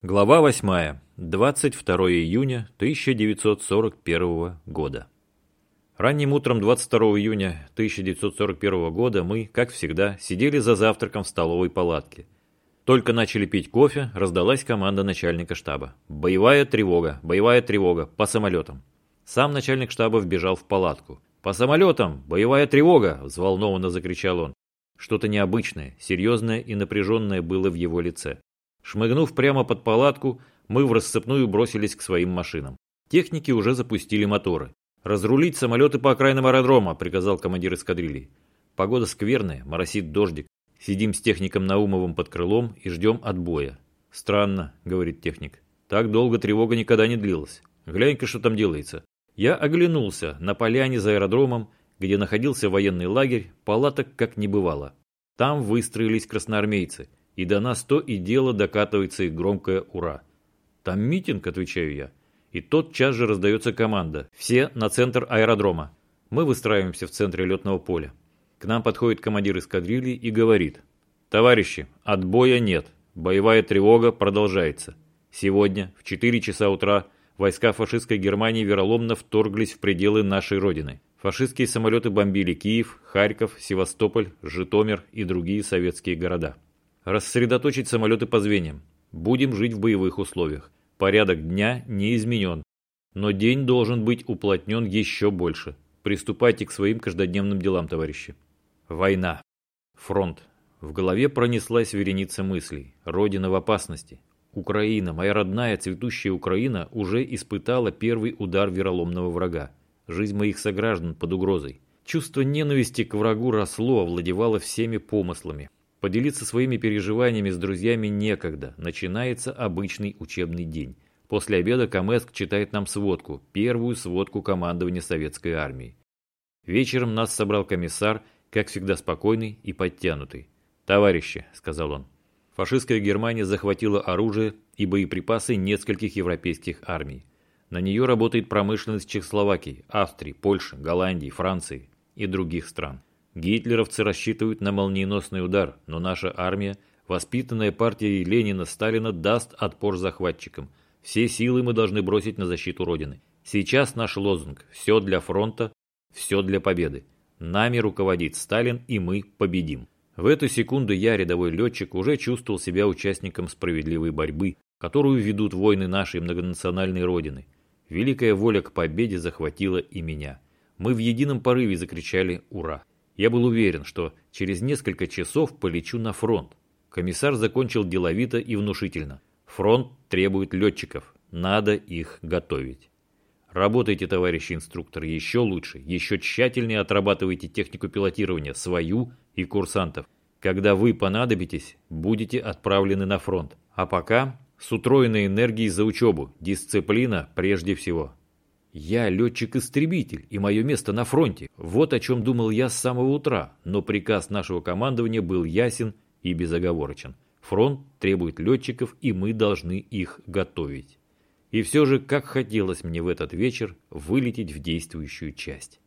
Глава 8. 22 июня 1941 года. Ранним утром 22 июня 1941 года мы, как всегда, сидели за завтраком в столовой палатке. Только начали пить кофе, раздалась команда начальника штаба. «Боевая тревога! Боевая тревога! По самолетам!» Сам начальник штаба вбежал в палатку. «По самолетам! Боевая тревога!» – взволнованно закричал он. Что-то необычное, серьезное и напряженное было в его лице. Шмыгнув прямо под палатку, мы в рассыпную бросились к своим машинам. Техники уже запустили моторы. «Разрулить самолеты по окраинам аэродрома», – приказал командир эскадрильи. Погода скверная, моросит дождик. Сидим с техником Наумовым под крылом и ждем отбоя. «Странно», – говорит техник. «Так долго тревога никогда не длилась. Глянь-ка, что там делается». Я оглянулся на поляне за аэродромом, где находился военный лагерь, палаток как не бывало. Там выстроились красноармейцы – и до нас то и дело докатывается их громкое «Ура!». «Там митинг», – отвечаю я. И тот час же раздается команда. Все на центр аэродрома. Мы выстраиваемся в центре летного поля. К нам подходит командир эскадрильи и говорит. «Товарищи, отбоя нет. Боевая тревога продолжается. Сегодня в 4 часа утра войска фашистской Германии вероломно вторглись в пределы нашей Родины. Фашистские самолеты бомбили Киев, Харьков, Севастополь, Житомир и другие советские города. Рассредоточить самолеты по звеньям. Будем жить в боевых условиях. Порядок дня не изменен. Но день должен быть уплотнен еще больше. Приступайте к своим каждодневным делам, товарищи. Война. Фронт. В голове пронеслась вереница мыслей. Родина в опасности. Украина, моя родная цветущая Украина, уже испытала первый удар вероломного врага. Жизнь моих сограждан под угрозой. Чувство ненависти к врагу росло, овладевало всеми помыслами. Поделиться своими переживаниями с друзьями некогда. Начинается обычный учебный день. После обеда Камеск читает нам сводку, первую сводку командования советской армии. Вечером нас собрал комиссар, как всегда спокойный и подтянутый. «Товарищи», — сказал он, — «фашистская Германия захватила оружие и боеприпасы нескольких европейских армий. На нее работает промышленность Чехословакии, Австрии, Польши, Голландии, Франции и других стран. Гитлеровцы рассчитывают на молниеносный удар, но наша армия, воспитанная партией Ленина-Сталина, даст отпор захватчикам. Все силы мы должны бросить на защиту Родины. Сейчас наш лозунг «Все для фронта, все для победы». Нами руководит Сталин, и мы победим. В эту секунду я, рядовой летчик, уже чувствовал себя участником справедливой борьбы, которую ведут войны нашей многонациональной Родины. Великая воля к победе захватила и меня. Мы в едином порыве закричали «Ура!». Я был уверен, что через несколько часов полечу на фронт. Комиссар закончил деловито и внушительно. Фронт требует летчиков, надо их готовить. Работайте, товарищи инструктор, еще лучше, еще тщательнее отрабатывайте технику пилотирования, свою и курсантов. Когда вы понадобитесь, будете отправлены на фронт. А пока с утроенной энергией за учебу, дисциплина прежде всего. Я летчик-истребитель, и мое место на фронте. Вот о чем думал я с самого утра, но приказ нашего командования был ясен и безоговорочен. Фронт требует летчиков, и мы должны их готовить. И все же, как хотелось мне в этот вечер вылететь в действующую часть.